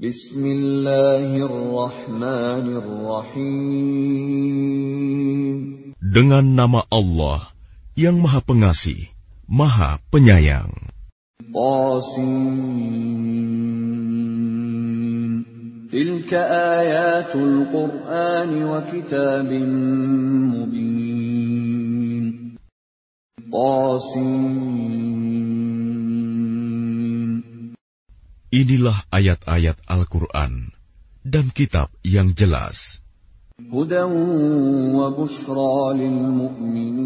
Bismillahirrahmanirrahim. Dengan nama Allah yang Maha Pengasih, Maha Penyayang. Qasim. Tilka ayatul Qur'an wa kitabim mubin. Qasim. Inilah ayat-ayat Al-Quran dan kitab yang jelas. هدى وبشرى للمؤمنين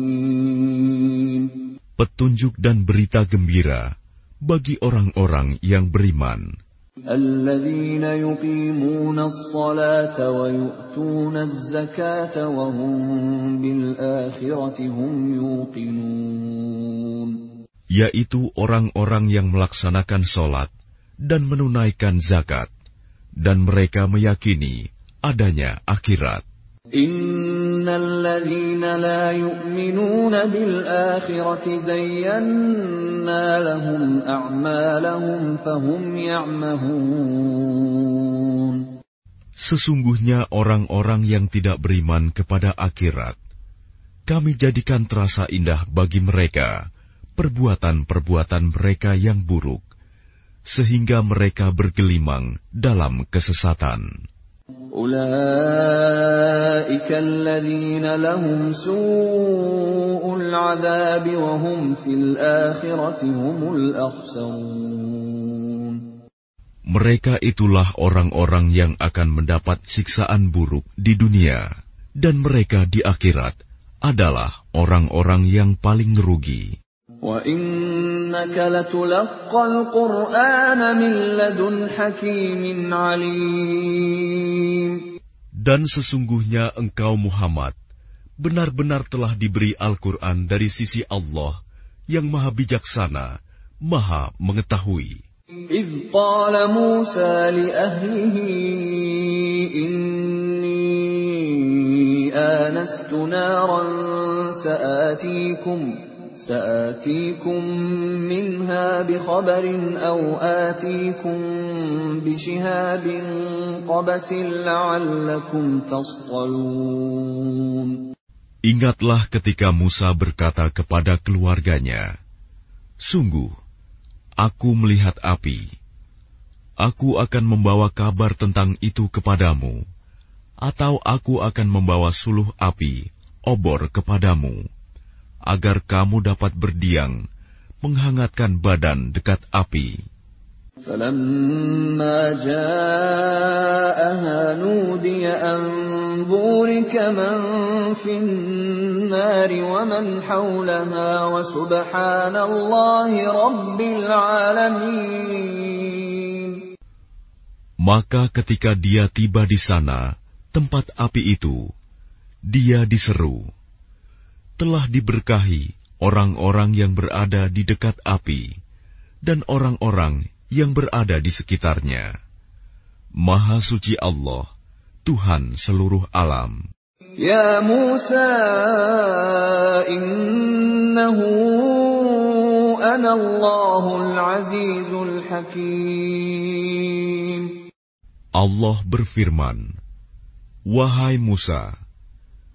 Petunjuk dan berita gembira bagi orang-orang yang beriman. الذين يقيمون الصلاة ويؤتون الزكاة وهم بالآخرة هم يوقنون yaitu orang-orang yang melaksanakan sholat dan menunaikan zakat, dan mereka meyakini adanya akhirat. إن الذين لا يؤمنون بالآخرة زينا لهم أعمالهم فهم يعمهون Sesungguhnya orang-orang yang tidak beriman kepada akhirat, kami jadikan terasa indah bagi mereka perbuatan-perbuatan mereka yang buruk, sehingga mereka bergelimang dalam kesesatan. Mereka itulah orang-orang yang akan mendapat siksaan buruk di dunia, dan mereka di akhirat adalah orang-orang yang paling rugi. وإنك لتلقى القرآن من لدن حكيم عليم Dan sesungguhnya engkau Muhammad benar-benar telah diberi Al-Quran dari sisi Allah yang maha bijaksana, maha mengetahui. إذ قال موسى لأهله إني آنست نارا سآتيكم سآتيكم منها بخبر أو آتيكم بشهاب قبس لعلكم تصطلون Ingatlah ketika Musa berkata kepada keluarganya, Sungguh, aku melihat api. Aku akan membawa kabar tentang itu kepadamu, atau aku akan membawa suluh api, obor kepadamu, agar kamu dapat berdiam, menghangatkan badan dekat api. فلما جاءها نودي أن بورك من في النار ومن حولها وسبحان الله رب العالمين Maka ketika dia tiba di sana, tempat api itu, dia diseru. telah diberkahi orang-orang yang berada di dekat api dan orang-orang yang berada di sekitarnya. Maha suci Allah, Tuhan seluruh alam. Ya Musa, innahu anallahul Azizul Hakim. Allah berfirman, Wahai Musa,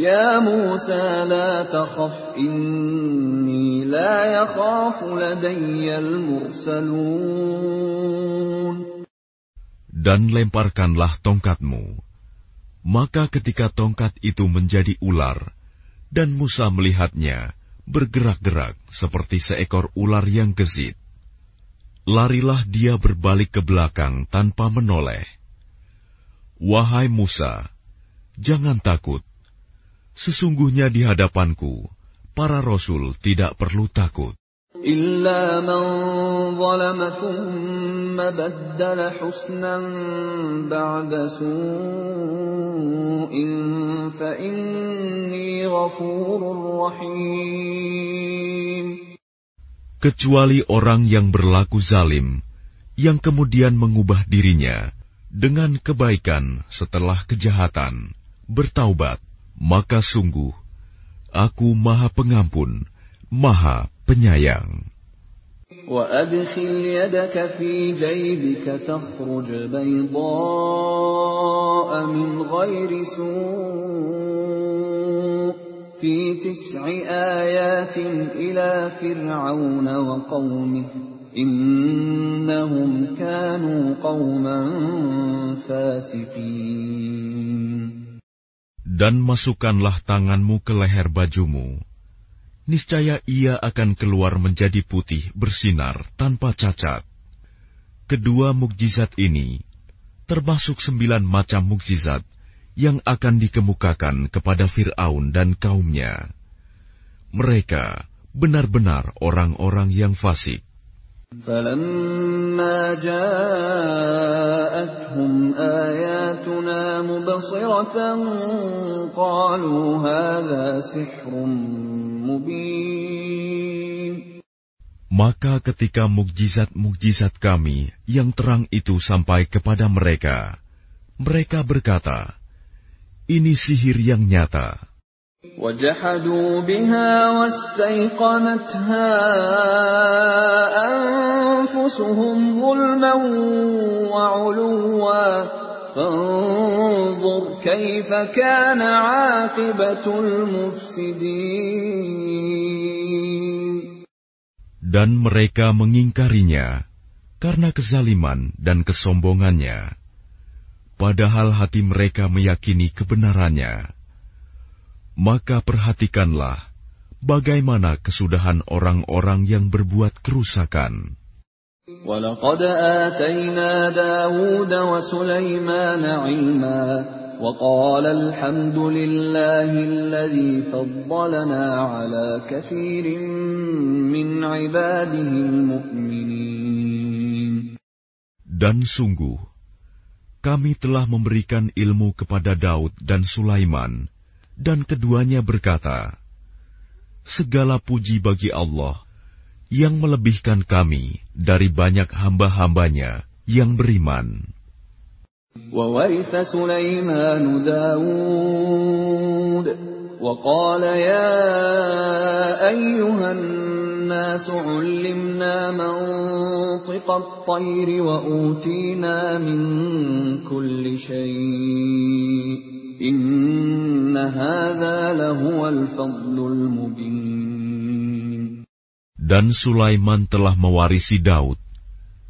Ya Musa la takhaf inni la yakhafu ladayyal mursalun. Dan lemparkanlah tongkatmu. Maka ketika tongkat itu menjadi ular, dan Musa melihatnya bergerak-gerak seperti seekor ular yang gesit, larilah dia berbalik ke belakang tanpa menoleh. Wahai Musa, jangan takut Sesungguhnya di hadapanku, para rasul tidak perlu takut. إلا من ظلم ثم بدل حسنا بعد سوء فإني غفور رحيم Kecuali orang yang berlaku zalim, yang kemudian mengubah dirinya dengan kebaikan setelah kejahatan, bertaubat, maka sungguh Aku Maha Pengampun, Maha penyayang. وأدخل يدك في جيبك تخرج بيضاء من غير سوء في تسع آيات إلى فرعون وقومه إنهم كانوا قوما فاسقين dan masukkanlah tanganmu ke leher bajumu niscaya ia akan keluar menjadi putih bersinar tanpa cacat. Kedua mukjizat ini termasuk sembilan macam mukjizat yang akan dikemukakan kepada Fir'aun dan kaumnya. Mereka benar-benar orang-orang yang fasik. فلما جاءتهم آياتنا مبصرة قالوا هذا سحر maka ketika mukjizat-mukjizat kami yang terang itu sampai kepada mereka, mereka berkata, ini sihir yang nyata. وجحدوا بها واستيقنتها أنفسهم ظلما وعلوا فانظر كيف كان عاقبة المفسدين Dan mereka mengingkarinya karena kezaliman dan kesombongannya. Padahal hati mereka meyakini kebenarannya. Maka perhatikanlah bagaimana kesudahan orang-orang yang berbuat kerusakan. ولقد آتينا داود وسليمان علما وقال الحمد لله الذي فضلنا على كثير من عباده المؤمنين Dan sungguh, kami telah memberikan ilmu kepada Daud dan Sulaiman, dan keduanya berkata, Segala puji bagi Allah yang melebihkan kami dari banyak hamba-hambanya yang beriman. وورث سليمان داود وقال يا أيها الناس علمنا منطق الطير وأوتينا من كل شيء dan Sulaiman telah mewarisi Daud,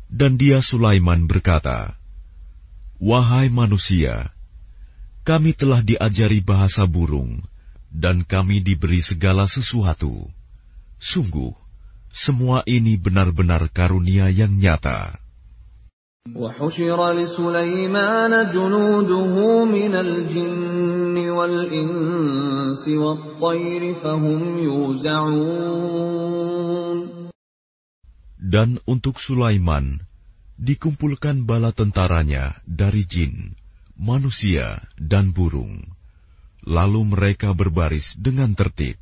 dan dia Sulaiman berkata, "Wahai manusia, kami telah diajari bahasa burung, dan kami diberi segala sesuatu. Sungguh, semua ini benar-benar karunia yang nyata." وحشر لسليمان جنوده من الجن والإنس والطير فهم يوزعون Dan untuk Sulaiman dikumpulkan bala tentaranya dari jin, manusia, dan burung. Lalu mereka berbaris dengan tertib.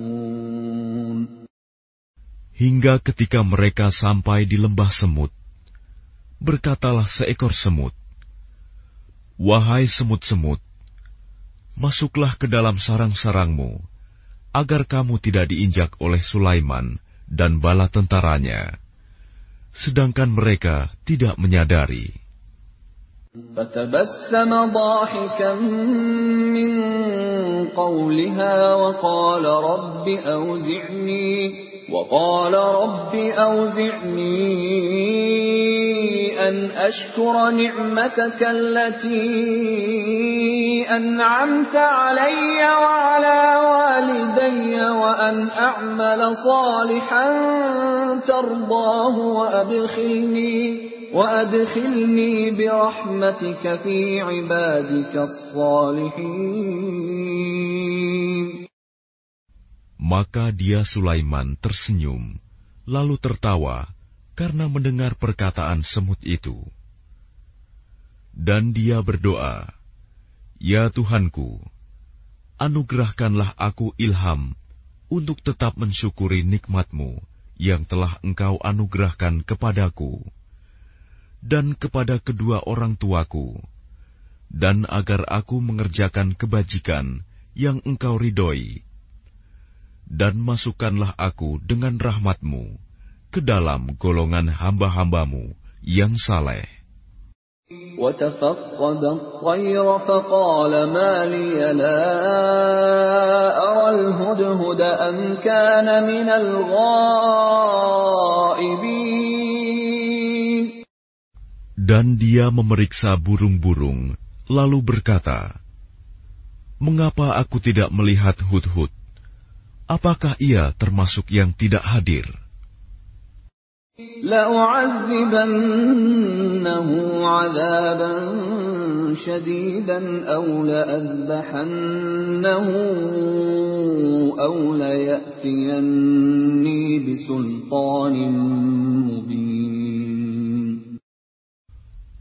Hingga ketika mereka sampai di lembah semut, berkatalah seekor semut, Wahai semut-semut, masuklah ke dalam sarang-sarangmu, agar kamu tidak diinjak oleh Sulaiman dan bala tentaranya, sedangkan mereka tidak menyadari. فتبسم ضاحكا من قولها وقال رب أوزعني وقال رب أوزعني أن أشكر نعمتك التي أنعمت علي وعلى والدي وأن أعمل صالحا ترضاه وأدخلني وأدخلني برحمتك في عبادك الصالحين. Maka dia Sulaiman tersenyum, lalu tertawa karena mendengar perkataan semut itu. Dan dia berdoa, Ya Tuhanku, anugerahkanlah aku ilham untuk tetap mensyukuri nikmatmu yang telah engkau anugerahkan kepadaku dan kepada kedua orang tuaku, dan agar aku mengerjakan kebajikan yang engkau ridhoi dan masukkanlah aku dengan rahmatmu ke dalam golongan hamba-hambamu yang saleh. وتفقد الطير فقال ما لي لا أرى الهدهد أم كان من الغائبين Dan dia memeriksa burung-burung, lalu berkata, Mengapa aku tidak melihat hudhud? apakah ia termasuk yang tidak hadir? لأعذبنه عذابا شديدا أو لأذبحنه أو ليأتيني بسلطان مبين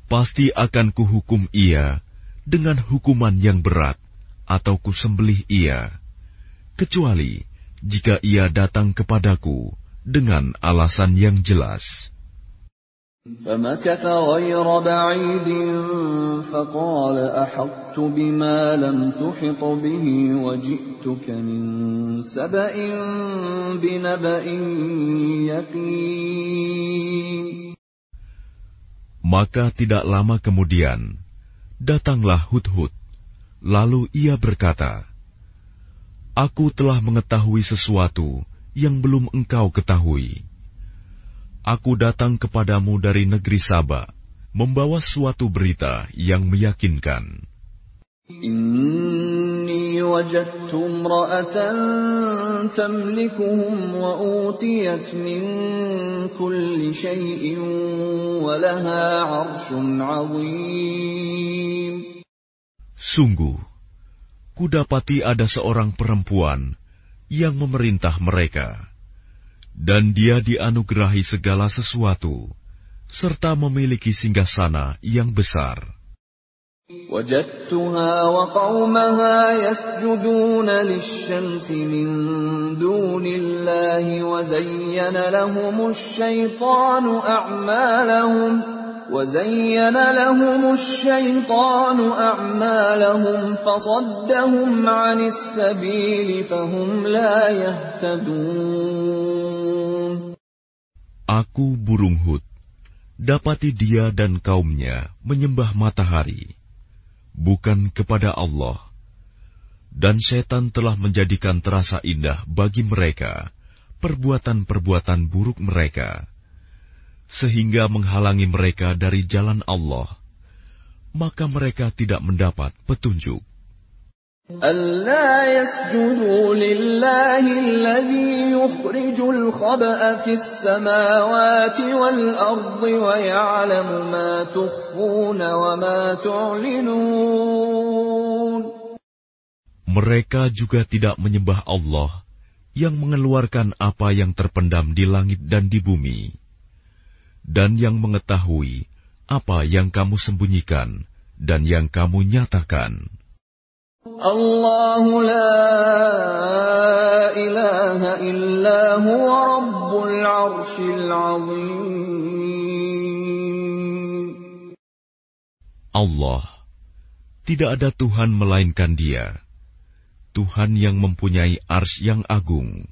Pasti akan kuhukum ia dengan hukuman yang berat atau kusembelih ia, kecuali jika ia datang kepadaku dengan alasan yang jelas. فمكث غير بعيد فقال أحطت بما لم تحط به وجئتك من سبأ بنبأ يقين Maka tidak lama kemudian, datanglah Hudhud, lalu ia berkata, Aku telah mengetahui sesuatu yang belum engkau ketahui. Aku datang kepadamu dari negeri Saba, membawa suatu berita yang meyakinkan. Inni wajadtu imra'atan tamlikuhum wa utiyat min kulli shay'in wa laha 'arshun 'azim. Sungguh, kudapati ada seorang perempuan yang memerintah mereka, dan dia dianugerahi segala sesuatu, serta memiliki singgasana yang besar. وجدتها وقومها يسجدون للشمس من دون الله وزين لهم الشيطان أعمالهم وزين لهم الشيطان أعمالهم فصدهم عن السبيل فهم لا يهتدون Aku burung hud, dapati dia dan kaumnya menyembah matahari, bukan kepada Allah. Dan setan telah menjadikan terasa indah bagi mereka perbuatan-perbuatan buruk mereka sehingga menghalangi mereka dari jalan Allah, maka mereka tidak mendapat petunjuk. ألا يسجدوا لله الذي يخرج الخبأ في السماوات والأرض ويعلم ما تخفون وما تعلنون Mereka juga tidak menyembah Allah yang mengeluarkan apa yang terpendam di langit dan di bumi dan yang mengetahui apa yang kamu sembunyikan dan yang kamu nyatakan. La ilaha. Allah, tidak ada Tuhan melainkan dia. Tuhan yang mempunyai ars yang agung.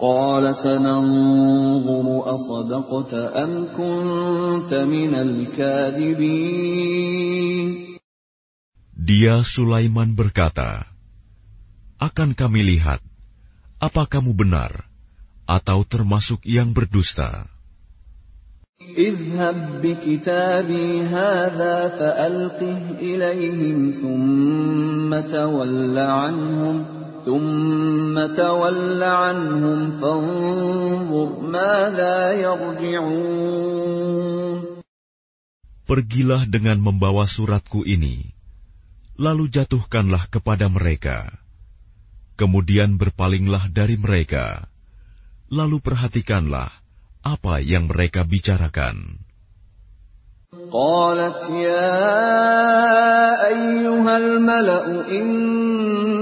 قال سننظر أصدقت أم كنت من الكاذبين Dia Sulaiman berkata, Akan kami lihat, Apa kamu benar atau termasuk yang berdusta? اذهب بكتابي هذا فألقه إليهم ثم تول عنهم ثم تول عنهم فانظر ماذا يرجعون Pergilah dengan membawa suratku ini, lalu jatuhkanlah kepada mereka. Kemudian berpalinglah dari mereka, lalu perhatikanlah apa yang mereka bicarakan. قالت يا أيها الملأ إني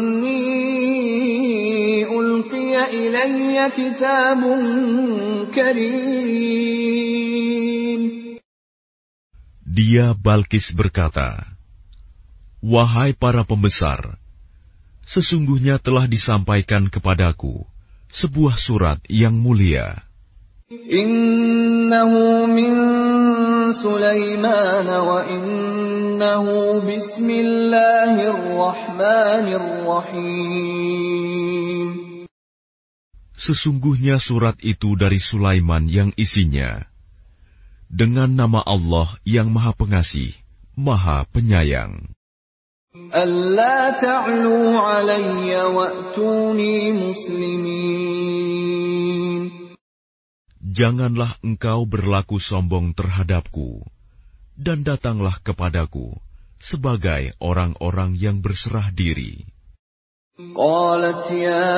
dia Balkis berkata, Wahai para pembesar, sesungguhnya telah disampaikan kepadaku sebuah surat yang mulia. Innahu min Sulaiman wa innahu bismillahirrahmanirrahim. Sesungguhnya surat itu dari Sulaiman yang isinya dengan nama Allah yang Maha Pengasih, Maha Penyayang. Janganlah engkau berlaku sombong terhadapku, dan datanglah kepadaku sebagai orang-orang yang berserah diri. قالت يا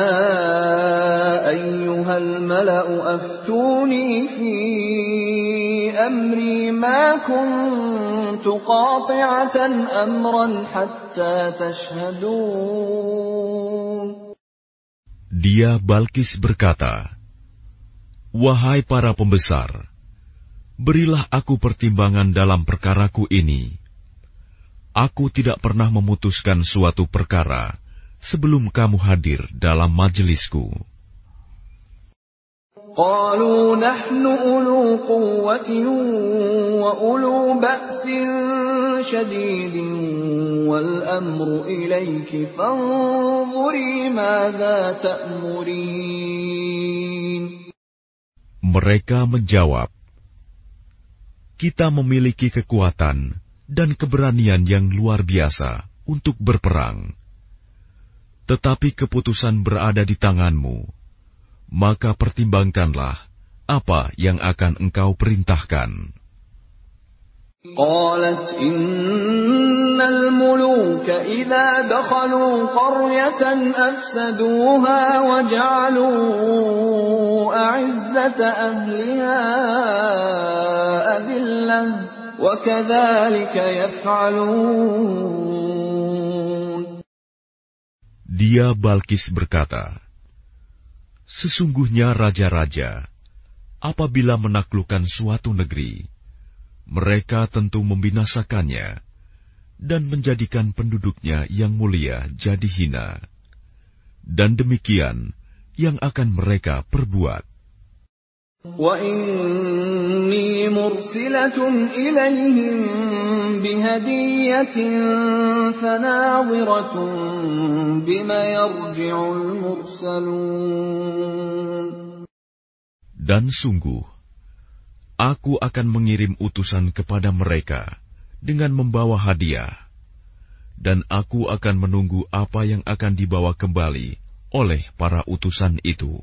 أيها الملأ أفتوني في أمري ما كنت قاطعة أمرا حتى تشهدون Dia Balkis berkata, Wahai para pembesar, berilah aku pertimbangan dalam perkaraku ini. Aku tidak pernah memutuskan suatu perkara sebelum kamu hadir dalam majelisku. قالوا نحن أولو قوة وأولو بأس شديد والأمر إليك فانظري ماذا تأمرين Mereka menjawab, "Kita memiliki kekuatan dan keberanian yang luar biasa untuk berperang, tetapi keputusan berada di tanganmu. Maka pertimbangkanlah apa yang akan engkau perintahkan." قالت إن الملوك إذا دخلوا قرية أفسدوها وجعلوا أعزة أهلها أذلة وكذلك يفعلون dia Balkis berkata, Sesungguhnya raja-raja, apabila menaklukkan suatu negeri, mereka tentu membinasakannya dan menjadikan penduduknya yang mulia jadi hina. Dan demikian yang akan mereka perbuat. وإني مرسلة إليهم بهدية فناظرة بما يرجع المرسلون Dan sungguh, aku akan mengirim utusan kepada mereka dengan membawa hadiah, dan aku akan menunggu apa yang akan dibawa kembali oleh para utusan itu.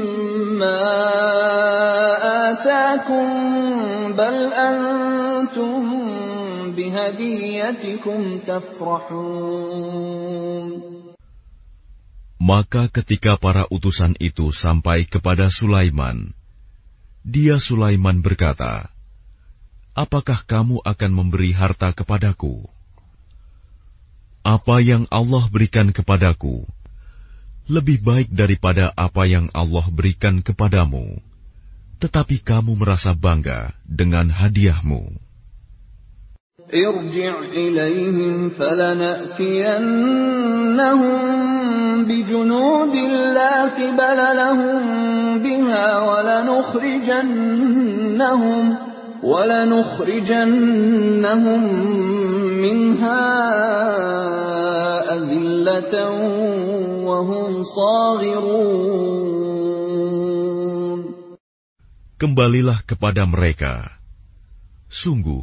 بل أنتم بهديتكم تفرحون Maka ketika para utusan itu sampai kepada Sulaiman, dia Sulaiman berkata, Apakah kamu akan memberi harta kepadaku? Apa yang Allah berikan tetapi kamu merasa bangga dengan hadiahmu. ارجع إليهم فلنأتينهم بجنود لا قبل لهم بها ولنخرجنهم ولنخرجنهم منها أذلة وهم صاغرون Kembalilah kepada mereka. Sungguh,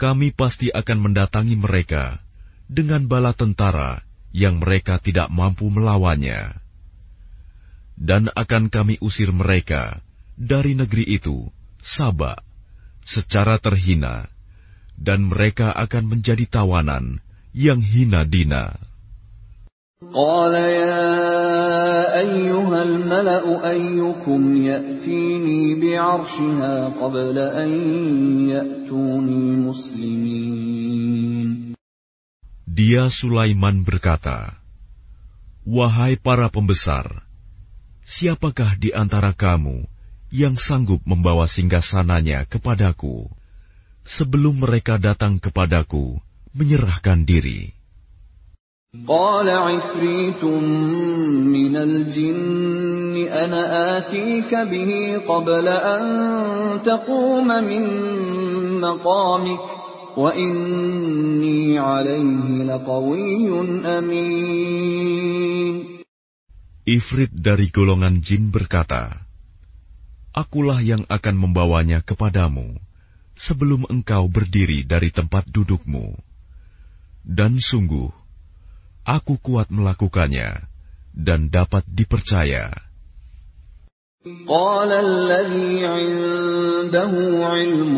kami pasti akan mendatangi mereka dengan bala tentara yang mereka tidak mampu melawannya. Dan akan kami usir mereka dari negeri itu, Sabak, secara terhina, dan mereka akan menjadi tawanan yang hina dina. قال يا أيها الملأ أيكم يأتيني بعرشها قبل أن يأتوني مسلمين Dia Sulaiman berkata, Wahai para pembesar, siapakah di antara kamu yang sanggup membawa singgasananya kepadaku sebelum mereka datang kepadaku menyerahkan diri?' قال عفريت من الجن أنا آتيك به قبل أن تقوم من مقامك وإني عليه لقوي أمين Ifrit dari golongan jin berkata, Akulah yang akan membawanya kepadamu sebelum engkau berdiri dari tempat dudukmu. Dan sungguh, aku kuat melakukannya dan dapat dipercaya. قال الذي عنده علم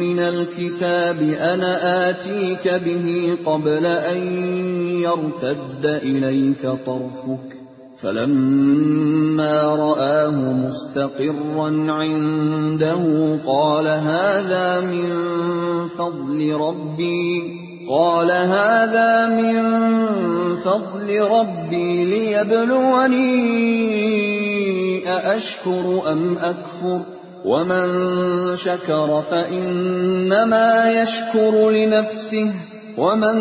من الكتاب أنا آتيك به قبل أن يرتد إليك طرفك فلما رآه مستقرا عنده قال هذا من فضل ربي قال هذا من فضل ربي ليبلوني أأشكر أم أكفر ومن شكر فإنما يشكر لنفسه ومن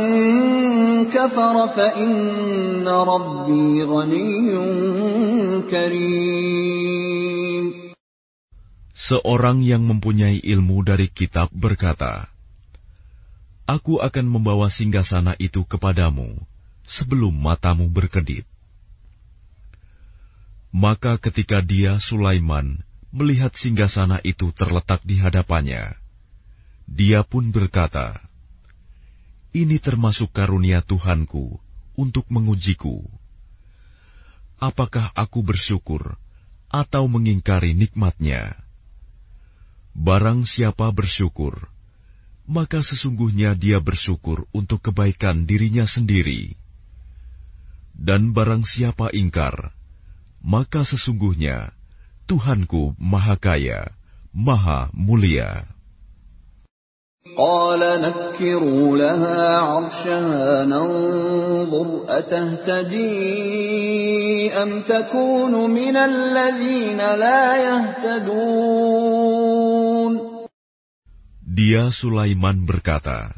كفر فإن ربي غني كريم Seorang yang mempunyai ilmu dari kitab berkata, Aku akan membawa singgasana itu kepadamu sebelum matamu berkedip. Maka ketika dia Sulaiman melihat singgasana itu terletak di hadapannya, dia pun berkata, "Ini termasuk karunia Tuhanku untuk mengujiku. Apakah aku bersyukur atau mengingkari nikmatnya?" Barang siapa bersyukur, maka sesungguhnya dia bersyukur untuk kebaikan dirinya sendiri. Dan barang siapa ingkar, maka sesungguhnya Tuhanku Maha Kaya, Maha Mulia. قال نكروا لها عرشها ننظر أتهتدي أم تكون من الذين لا يهتدون Dia Sulaiman berkata,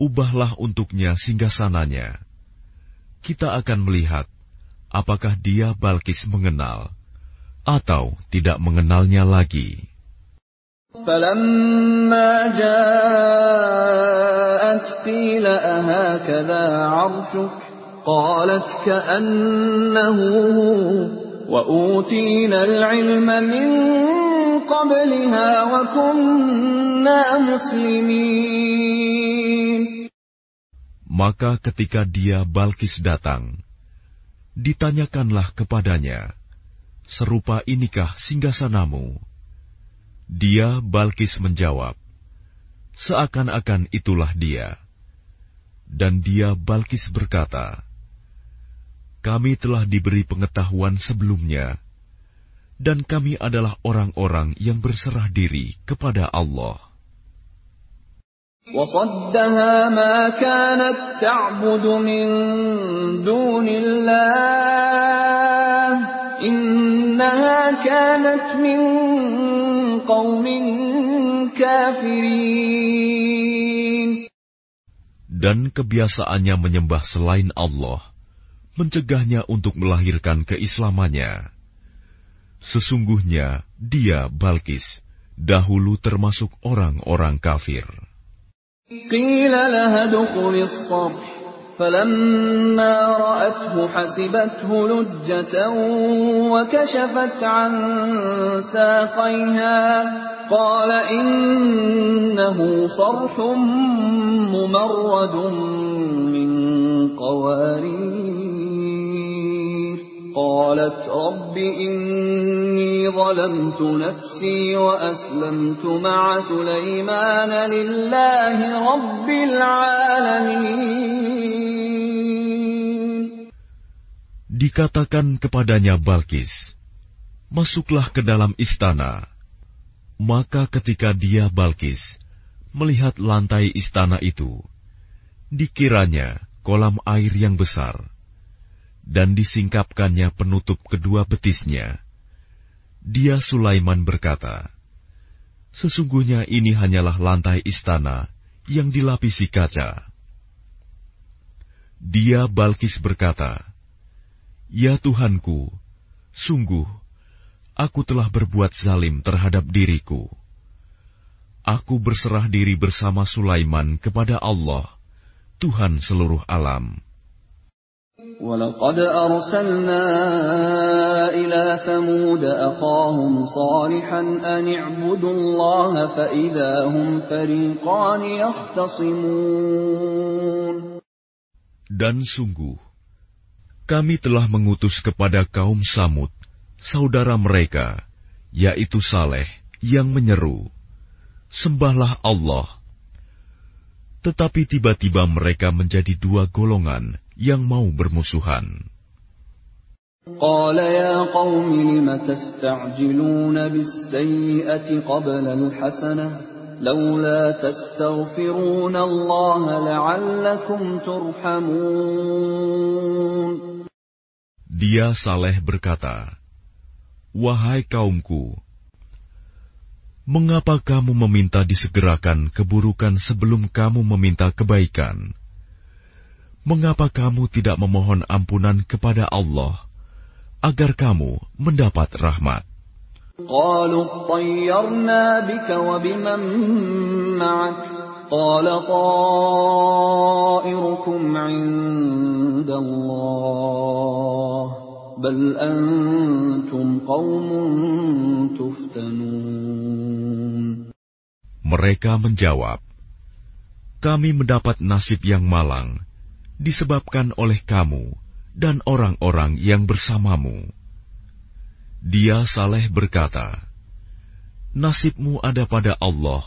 Ubahlah untuknya singgasananya. Kita akan melihat apakah dia Balkis mengenal atau tidak mengenalnya lagi. فلما جاءت قيل أهكذا عرشك قالت كأنه هو وأوتينا العلم من قبلها وكنا مسلمين Maka ketika dia Balkis datang, ditanyakanlah kepadanya, serupa inikah singgasanamu? Dia Balkis menjawab, seakan-akan itulah dia. Dan dia Balkis berkata, kami telah diberi pengetahuan sebelumnya, dan kami adalah orang-orang yang berserah diri kepada Allah. وصدها ما كانت تعبد من دون الله إنها كانت من قوم كافرين Dan kebiasaannya menyembah selain Allah, mencegahnya untuk melahirkan keislamannya. Sesungguhnya dia, Balkis, dahulu termasuk orang-orang kafir. قيل لها ادخل الصرح فلما رأته حسبته لجة وكشفت عن ساقيها قال إنه صرح ممرد من قوارير قالت رب إني ظلمت نفسي وأسلمت مع سليمان لله رب العالمين Dikatakan kepadanya Balkis, Masuklah ke dalam istana. Maka ketika dia Balkis melihat lantai istana itu, dikiranya kolam air yang besar, dan disingkapkannya penutup kedua betisnya. Dia Sulaiman berkata, Sesungguhnya ini hanyalah lantai istana yang dilapisi kaca. Dia Balkis berkata, Ya Tuhanku, sungguh, aku telah berbuat zalim terhadap diriku. Aku berserah diri bersama Sulaiman kepada Allah, Tuhan seluruh alam. ولقد أرسلنا إلى ثمود أخاهم صالحا أن اعبدوا الله فإذا هم فريقان يختصمون Dan sungguh, kami telah mengutus kepada kaum Samud, saudara mereka, yaitu Saleh, yang menyeru, Sembahlah Allah. Tetapi tiba-tiba mereka menjadi dua golongan yang mau bermusuhan. قال يا قوم لم تستعجلون بالسيئة قبل الحسنة لولا تستغفرون الله لعلكم ترحمون Dia Saleh berkata, Wahai kaumku, mengapa kamu meminta disegerakan keburukan sebelum kamu meminta kebaikan? Mengapa kamu tidak memohon ampunan kepada Allah agar kamu mendapat rahmat? قالوا اطيرنا بك وبمن معك قال طائركم عند الله بل أنتم قوم تفتنون Mereka menjawab, Kami mendapat nasib yang malang disebabkan oleh kamu dan orang-orang yang bersamamu. Dia Saleh berkata, Nasibmu ada pada Allah,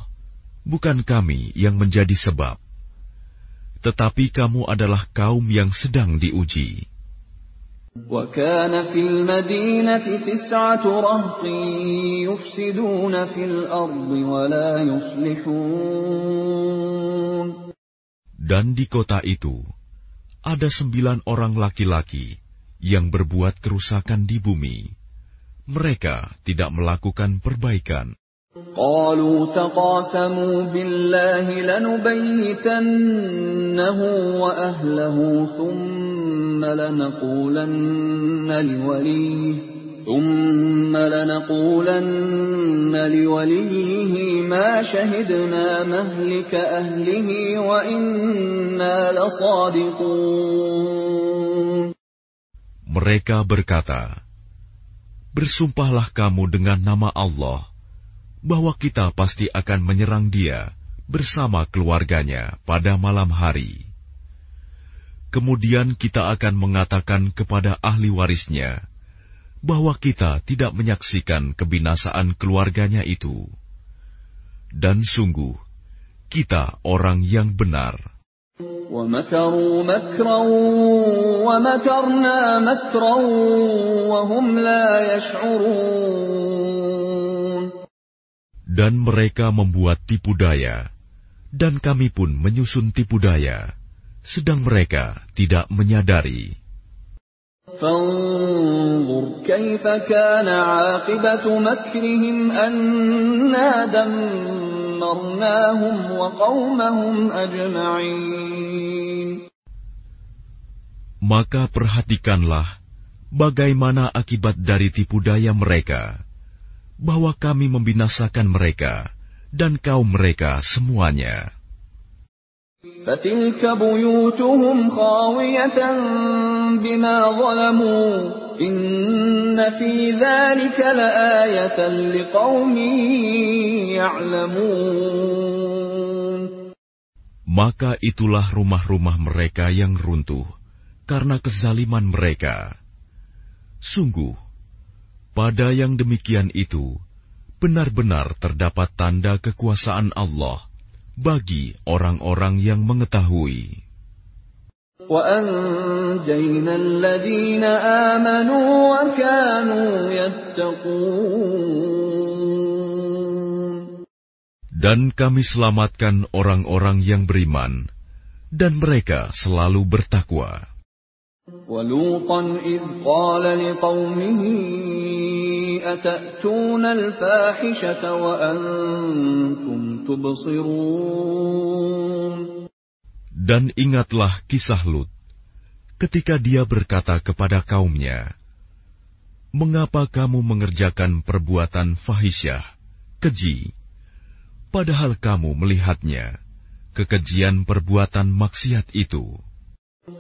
bukan kami yang menjadi sebab. Tetapi kamu adalah kaum yang sedang diuji. وكان في المدينة تسعة رهط يفسدون في الأرض ولا يصلحون Dan di kota itu, ada sembilan orang laki-laki yang berbuat kerusakan di bumi. Mereka tidak melakukan perbaikan. قالوا تقاسموا بالله لنبيتنه وأهله ثم لنقولن لوليه ثم لنقولن لوليه ما شهدنا مهلك أهله وإنا لصادقون Mereka berkata, Bersumpahlah kamu dengan nama Allah bahwa kita pasti akan menyerang dia bersama keluarganya pada malam hari. Kemudian kita akan mengatakan kepada ahli warisnya bahwa kita tidak menyaksikan kebinasaan keluarganya itu, dan sungguh kita orang yang benar. Dan mereka membuat tipu daya, dan kami pun menyusun tipu daya, sedang mereka tidak menyadari. فانظر كيف كان عاقبة مكرهم أنا دمرناهم وقومهم أجمعين Maka perhatikanlah bagaimana akibat dari tipu daya mereka, bahwa kami membinasakan mereka dan kaum mereka semuanya. فتلك بيوتهم خاوية بما ظلموا إن في ذلك لآية لقوم يعلمون Maka itulah rumah-rumah mereka yang runtuh karena kezaliman mereka. Sungguh, pada yang demikian itu, benar-benar terdapat tanda kekuasaan Allah bagi orang-orang yang mengetahui. Dan kami selamatkan orang-orang yang beriman, dan mereka selalu bertakwa. ولوطا إذ قال لقومه أتأتون الفاحشة وأنتم تبصرون Dan ingatlah kisah Lut, ketika dia berkata kepada kaumnya, Mengapa kamu mengerjakan perbuatan fahisyah, keji, padahal kamu melihatnya, kekejian perbuatan maksiat itu?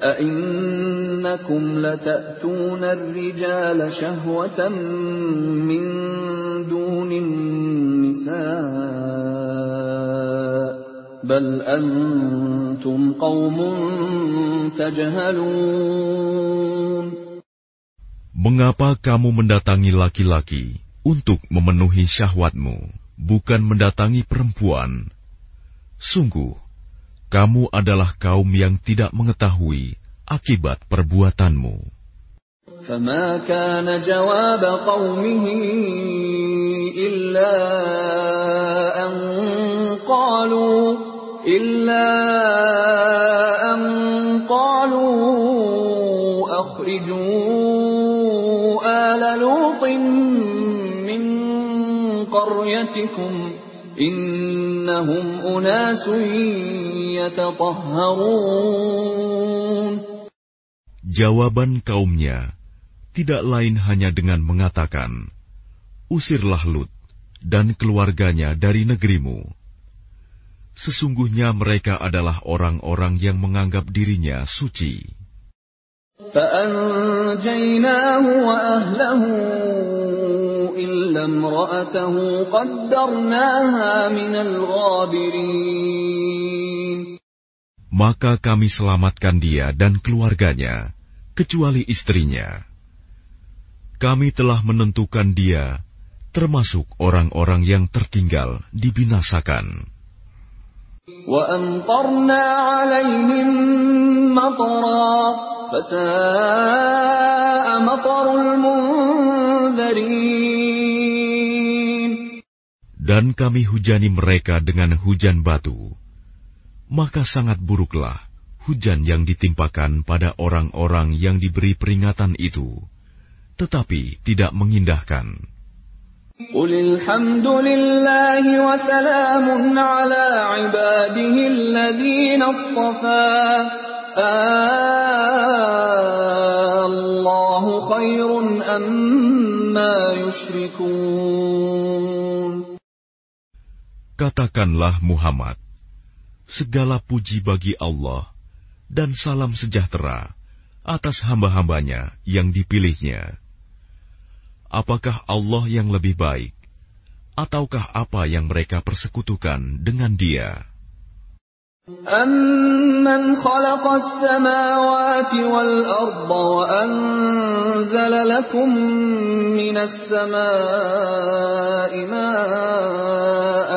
أئنكم لتأتون الرجال شهوة من دون النساء بل أنتم قوم تجهلون Mengapa kamu mendatangi laki-laki untuk memenuhi syahwatmu, bukan mendatangi perempuan? Sungguh, kamu adalah kaum yang tidak mengetahui akibat perbuatanmu. فما كان جواب قومه إلا أن قالوا إلا أن قالوا أخرجوا آل لوط من قريتكم إنهم أناس Jawaban kaumnya tidak lain hanya dengan mengatakan, Usirlah Lut dan keluarganya dari negerimu. Sesungguhnya mereka adalah orang-orang yang menganggap dirinya suci maka kami selamatkan dia dan keluarganya, kecuali istrinya. Kami telah menentukan dia, termasuk orang-orang yang tertinggal dibinasakan. Dan kami hujani mereka dengan hujan batu maka sangat buruklah hujan yang ditimpakan pada orang-orang yang diberi peringatan itu, tetapi tidak mengindahkan. Katakanlah Muhammad, segala puji bagi Allah dan salam sejahtera atas hamba-hambanya yang dipilihnya. Apakah Allah yang lebih baik, ataukah apa yang mereka persekutukan dengan Dia? أَمَّنْ خَلَقَ السَّمَاوَاتِ وَالْأَرْضَ وَأَنزَلَ لَكُم مِّنَ السَّمَاءِ مَاءً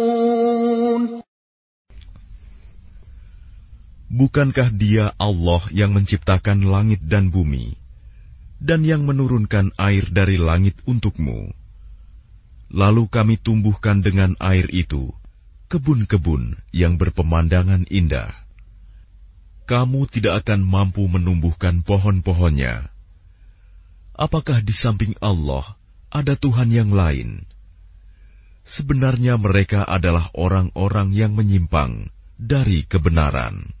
Bukankah dia Allah yang menciptakan langit dan bumi, dan yang menurunkan air dari langit untukmu? Lalu kami tumbuhkan dengan air itu kebun-kebun yang berpemandangan indah. Kamu tidak akan mampu menumbuhkan pohon-pohonnya. Apakah di samping Allah ada Tuhan yang lain? Sebenarnya mereka adalah orang-orang yang menyimpang dari kebenaran.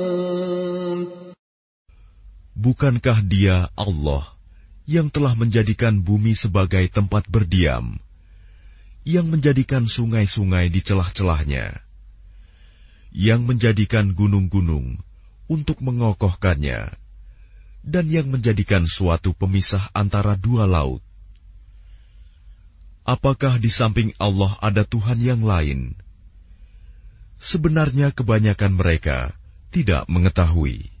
Bukankah Dia Allah yang telah menjadikan bumi sebagai tempat berdiam, yang menjadikan sungai-sungai di celah-celahnya, yang menjadikan gunung-gunung untuk mengokohkannya, dan yang menjadikan suatu pemisah antara dua laut? Apakah di samping Allah ada Tuhan yang lain? Sebenarnya kebanyakan mereka tidak mengetahui.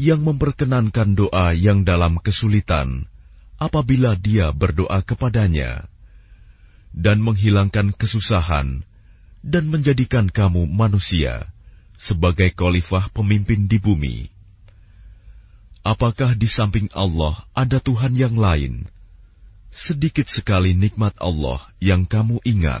yang memperkenankan doa yang dalam kesulitan apabila dia berdoa kepadanya, dan menghilangkan kesusahan, dan menjadikan kamu manusia sebagai khalifah pemimpin di bumi. Apakah di samping Allah ada Tuhan yang lain? Sedikit sekali nikmat Allah yang kamu ingat.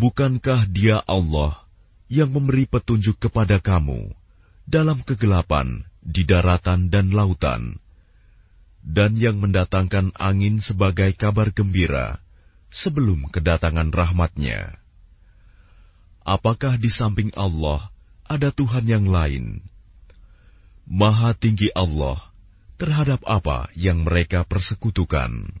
Bukankah Dia Allah yang memberi petunjuk kepada kamu dalam kegelapan di daratan dan lautan, dan yang mendatangkan angin sebagai kabar gembira sebelum kedatangan rahmatnya? Apakah di samping Allah ada Tuhan yang lain? Maha tinggi Allah terhadap apa yang mereka persekutukan.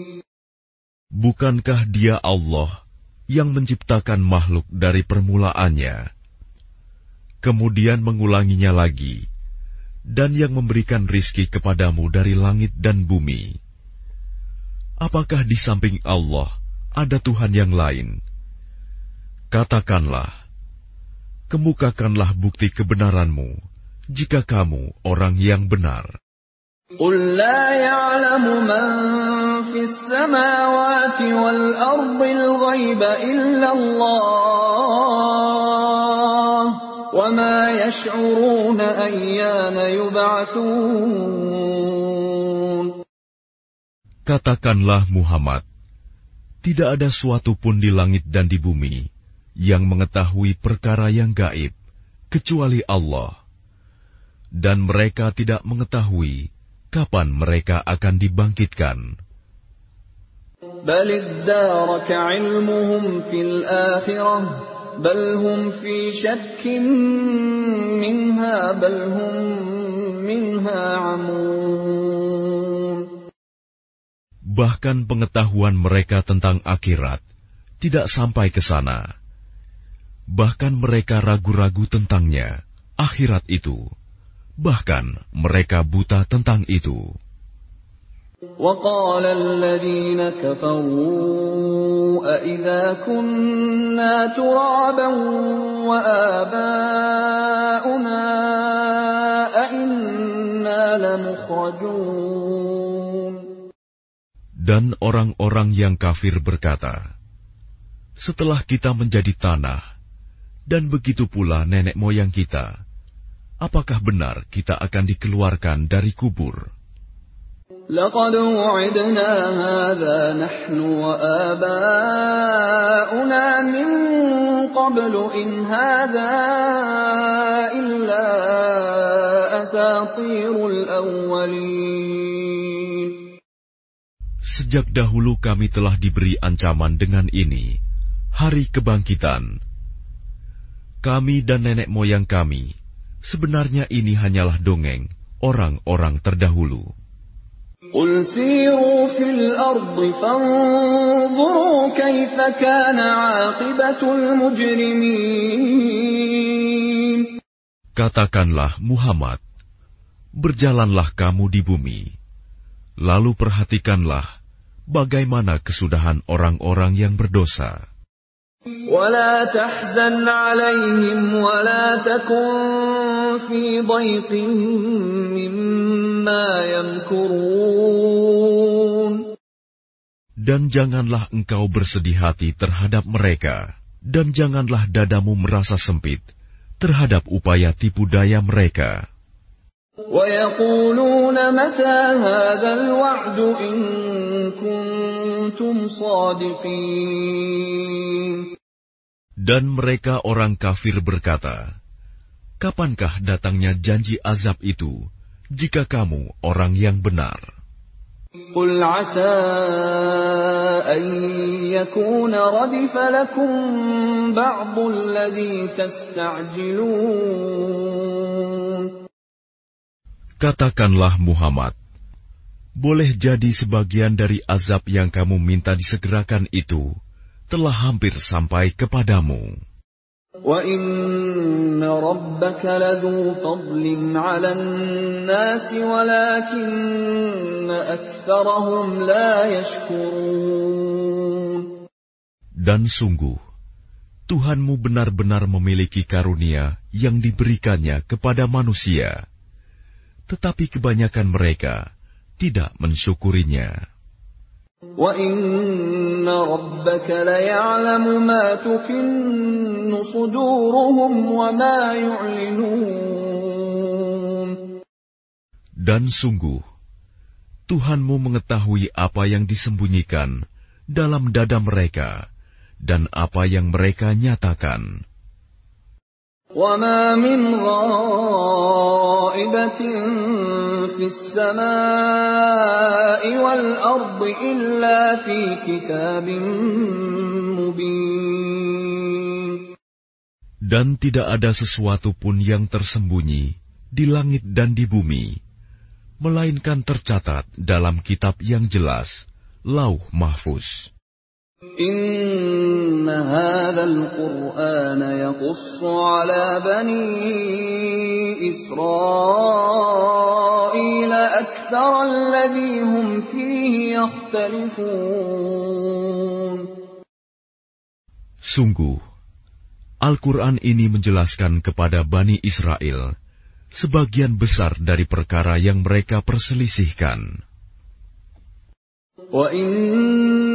Bukankah Dia Allah yang menciptakan makhluk dari permulaannya, kemudian mengulanginya lagi, dan yang memberikan rizki kepadamu dari langit dan bumi? Apakah di samping Allah ada Tuhan yang lain? Katakanlah, kemukakanlah bukti kebenaranmu jika kamu orang yang benar. قُل لَّا يَعْلَمُ مَن فِي السَّمَاوَاتِ وَالْأَرْضِ الْغَيْبَ إِلَّا اللَّهُ ۚ وَمَا يَشْعُرُونَ أَيَّانَ يُبْعَثُونَ Katakanlah Muhammad, tidak ada suatu pun di langit dan di bumi yang mengetahui perkara yang gaib, kecuali Allah. Dan mereka tidak mengetahui kapan mereka akan dibangkitkan. Bahkan pengetahuan mereka tentang akhirat tidak sampai ke sana. Bahkan mereka ragu-ragu tentangnya, akhirat itu Bahkan mereka buta tentang itu. وقال الذين كفروا أئذا كنا ترابا وآباؤنا أئنا لمخرجون Dan orang-orang yang kafir berkata, Setelah kita menjadi tanah, dan begitu pula nenek moyang kita, apakah benar kita akan dikeluarkan dari kubur? لقد وعدنا هذا نحن وآباؤنا من قبل إن هذا إلا أساطير الأولين Sejak dahulu kami telah diberi ancaman dengan ini, hari kebangkitan. Kami dan nenek moyang kami, sebenarnya ini hanyalah dongeng orang-orang terdahulu. قل سيروا في الأرض فانظروا كيف كان عاقبة المجرمين Katakanlah Muhammad, berjalanlah kamu di bumi, lalu perhatikanlah bagaimana kesudahan orang-orang yang berdosa. ولا تحزن عليهم ولا تكن في ضيق مما يمكرون Dan janganlah engkau bersedih hati terhadap mereka, dan janganlah dadamu merasa sempit terhadap upaya tipu daya mereka. ويقولون متى هذا الوعد إن كنتم صادقين Dan mereka orang kafir berkata, Kapankah datangnya janji azab itu, jika kamu orang yang benar? قل عسى أن يكون ردف لكم بعض الذي تستعجلون Katakanlah Muhammad, boleh jadi sebagian dari azab yang kamu minta disegerakan itu telah hampir sampai kepadamu. وَإِنَّ رَبَّكَ لَذُو فَضْلٍ عَلَى النَّاسِ وَلَكِنَّ أَكْثَرَهُمْ لَا يَشْكُرُونَ Dan sungguh, Tuhanmu benar-benar memiliki karunia yang diberikannya kepada manusia, tetapi kebanyakan mereka tidak mensyukurinya. وَإِنَّ رَبَّكَ لَيَعْلَمُ مَا تُكِنُّ صُدُورُهُمْ وَمَا يُعْلِنُونَ Dan sungguh, Tuhanmu mengetahui apa yang disembunyikan dalam dada mereka dan apa yang mereka nyatakan. وَمَا مِنْ غَائِبَةٍ فِي السَّمَاءِ وَالْأَرْضِ إِلَّا فِي كِتَابٍ مُبِينٍ Dan tidak ada sesuatu pun yang tersembunyi di langit dan di bumi, melainkan tercatat dalam kitab yang jelas, Lauh Mahfuz. إِنَّ هَذَا الْقُرْآنَ يَقُصُّ عَلَى بَنِي إِسْرَائِيلَ أَكْثَرَ الَّذِي هُمْ فِيهِ يَخْتَلِفُونَ Sungguh, Al-Quran ini menjelaskan kepada Bani Israel sebagian besar dari perkara yang mereka perselisihkan.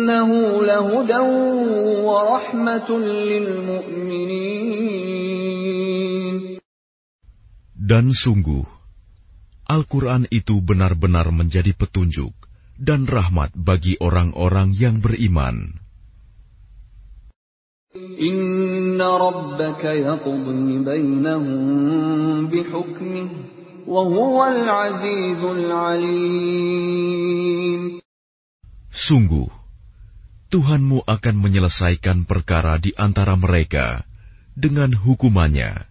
innahu lahudan wa rahmatun lil mu'minin. Dan sungguh, Al-Quran itu benar-benar menjadi petunjuk dan rahmat bagi orang-orang yang beriman. Inna rabbaka yaqdi bainahum bihukmih. Sungguh, Tuhanmu akan menyelesaikan perkara di antara mereka dengan hukumannya,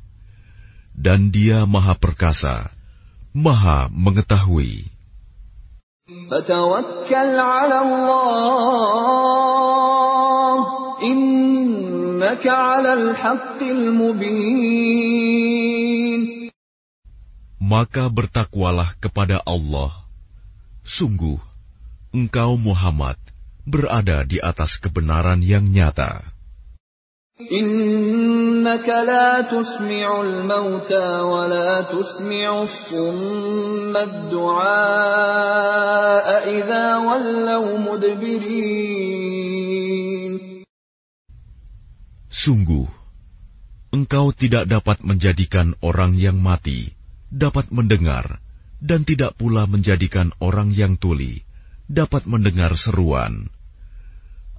dan Dia Maha Perkasa, Maha Mengetahui. Maka bertakwalah kepada Allah. Sungguh, engkau Muhammad berada di atas kebenaran yang nyata. Sungguh engkau tidak dapat menjadikan orang yang mati dapat mendengar dan tidak pula menjadikan orang yang tuli dapat mendengar seruan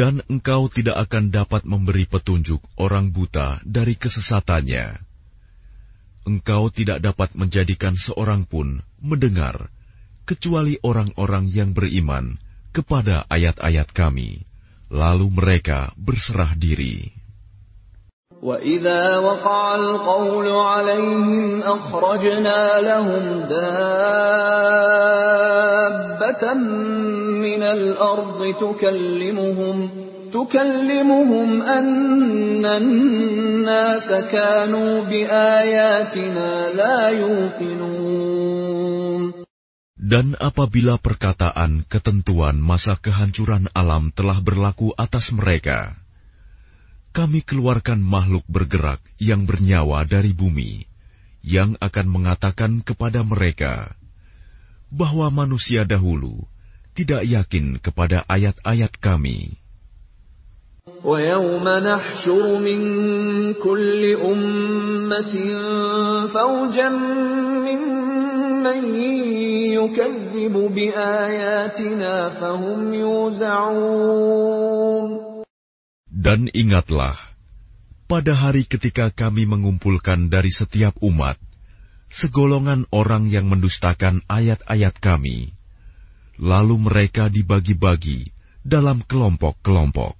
Dan engkau tidak akan dapat memberi petunjuk orang buta dari kesesatannya. Engkau tidak dapat menjadikan seorang pun mendengar, kecuali orang-orang yang beriman kepada ayat-ayat kami, lalu mereka berserah diri. وإذا وقع القول عليهم أخرجنا لهم دابة من الأرض تكلمهم تكلمهم أن الناس كانوا بآياتنا لا يوقنون Dan apabila perkataan ketentuan masa kehancuran alam telah berlaku atas mereka, kami keluarkan makhluk bergerak yang bernyawa dari bumi, yang akan mengatakan kepada mereka bahwa manusia dahulu tidak yakin kepada ayat-ayat kami. ويوم نحشر من كل أمة فوجا ممن يكذب بآياتنا فهم يوزعون dan ingatlah, pada hari ketika kami mengumpulkan dari setiap umat, segolongan orang yang mendustakan ayat-ayat kami, lalu mereka dibagi-bagi dalam kelompok-kelompok.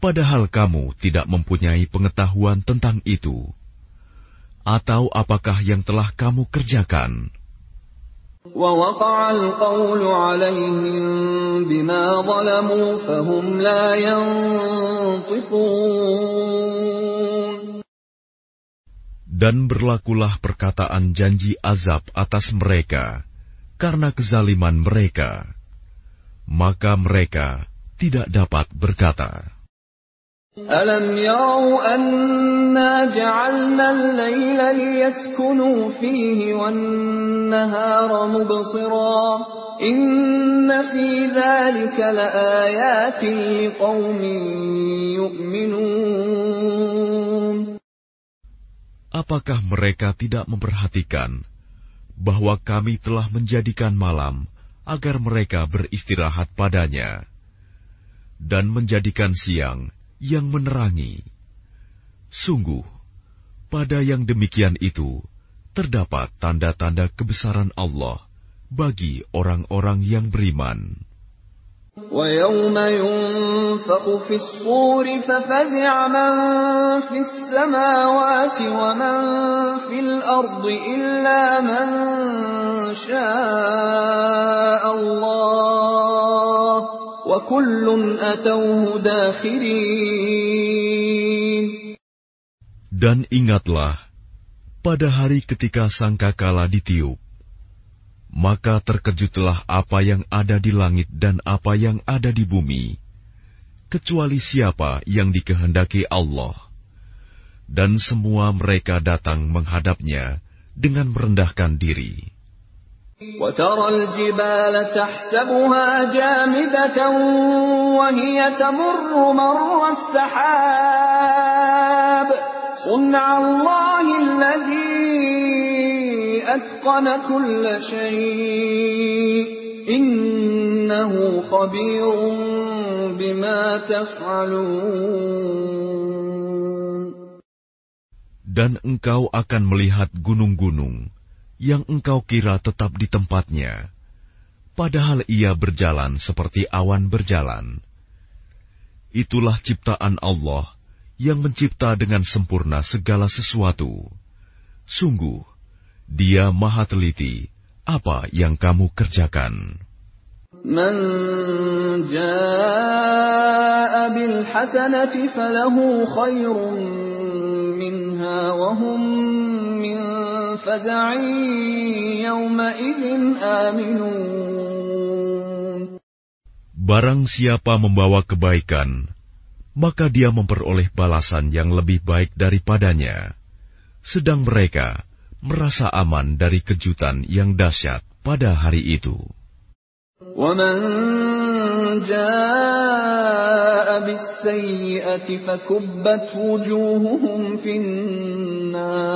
padahal kamu tidak mempunyai pengetahuan tentang itu, atau apakah yang telah kamu kerjakan? Dan berlakulah perkataan janji azab atas mereka karena kezaliman mereka, maka mereka tidak dapat berkata. ألم يروا أنا جعلنا الليل ليسكنوا فيه والنهار مبصرا إن في ذلك لآيات لقوم يؤمنون Apakah mereka tidak memperhatikan bahwa kami telah menjadikan malam agar mereka beristirahat padanya, dan menjadikan siang yang menerangi. Sungguh, pada yang demikian itu terdapat tanda-tanda kebesaran Allah bagi orang-orang yang beriman. ويوم ينفخ في الصور ففزع من في السماوات ومن في الأرض إلا من شاء الله وكل أتوه داخرين dan ingatlah, pada hari ketika sangkakala ditiup, maka terkejutlah apa yang ada di langit dan apa yang ada di bumi, kecuali siapa yang dikehendaki Allah. Dan semua mereka datang menghadapnya dengan merendahkan diri. وترى الجبال تحسبها جامدة وهي تمر مر السحاب. صنع الله الذي أتقن كل شيء. إنه خبير بما تفعلون. Dan engkau akan melihat gunung-gunung yang engkau kira tetap di tempatnya, padahal ia berjalan seperti awan berjalan. Itulah ciptaan Allah yang mencipta dengan sempurna segala sesuatu. Sungguh, Dia Maha Teliti apa yang kamu kerjakan. من جاء بالحسنة فله خير منها وهم Barang siapa membawa kebaikan, maka dia memperoleh balasan yang lebih baik daripadanya. Sedang mereka merasa aman dari kejutan yang dahsyat pada hari itu. ومن جاء بالسيئة فكبت وجوههم في النار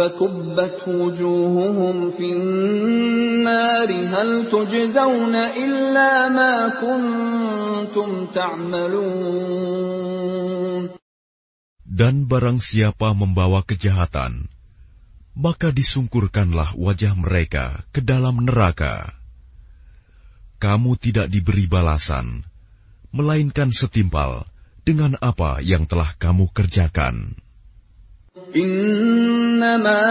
فكبت وجوههم في النار هل تجزون إلا ما كنتم تعملون Dan barang siapa membawa kejahatan, maka disungkurkanlah wajah mereka ke dalam neraka. Kamu tidak diberi balasan, melainkan setimpal dengan apa yang telah kamu kerjakan. إنما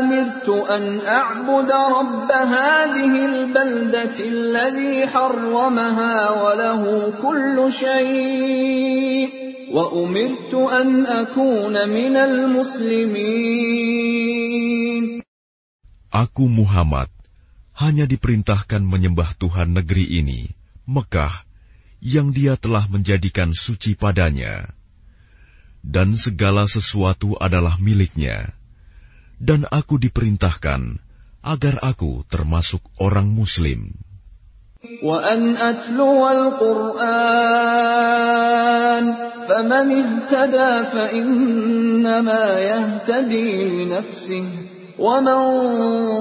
أمرت أن أعبد رب هذه البلدة الذي حرمها وله كل شيء وأمرت أن أكون من المسلمين Aku Muhammad hanya diperintahkan menyembah Tuhan negeri ini, Mekah, yang dia telah menjadikan suci padanya. Dan segala sesuatu adalah miliknya. Dan aku diperintahkan agar aku termasuk orang muslim. وأن أتلو القرآن فمن اهتدى فإنما يهتدي لنفسه ومن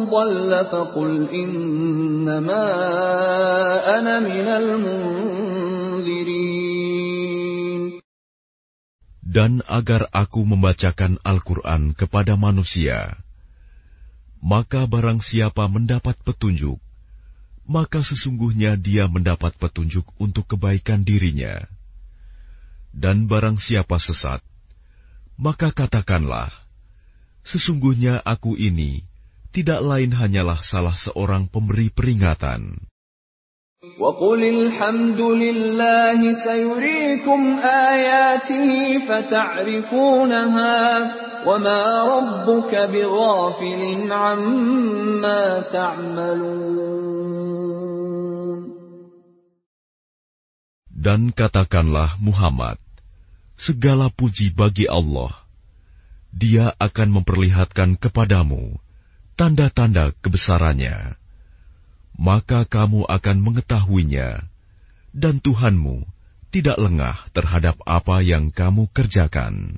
ضل فقل إنما أنا من المنذرين Dan agar aku membacakan Al-Quran kepada manusia, maka barang siapa mendapat petunjuk, maka sesungguhnya dia mendapat petunjuk untuk kebaikan dirinya. Dan barang siapa sesat, maka katakanlah, sesungguhnya aku ini tidak lain hanyalah salah seorang pemberi peringatan. وقل الحمد لله سيريكم آياته فتعرفونها وما ربك بغافل عما تعملون Dan katakanlah Muhammad, segala puji bagi Allah. Dia akan memperlihatkan kepadamu tanda-tanda kebesarannya. Maka kamu akan mengetahuinya, dan Tuhanmu tidak lengah terhadap apa yang kamu kerjakan.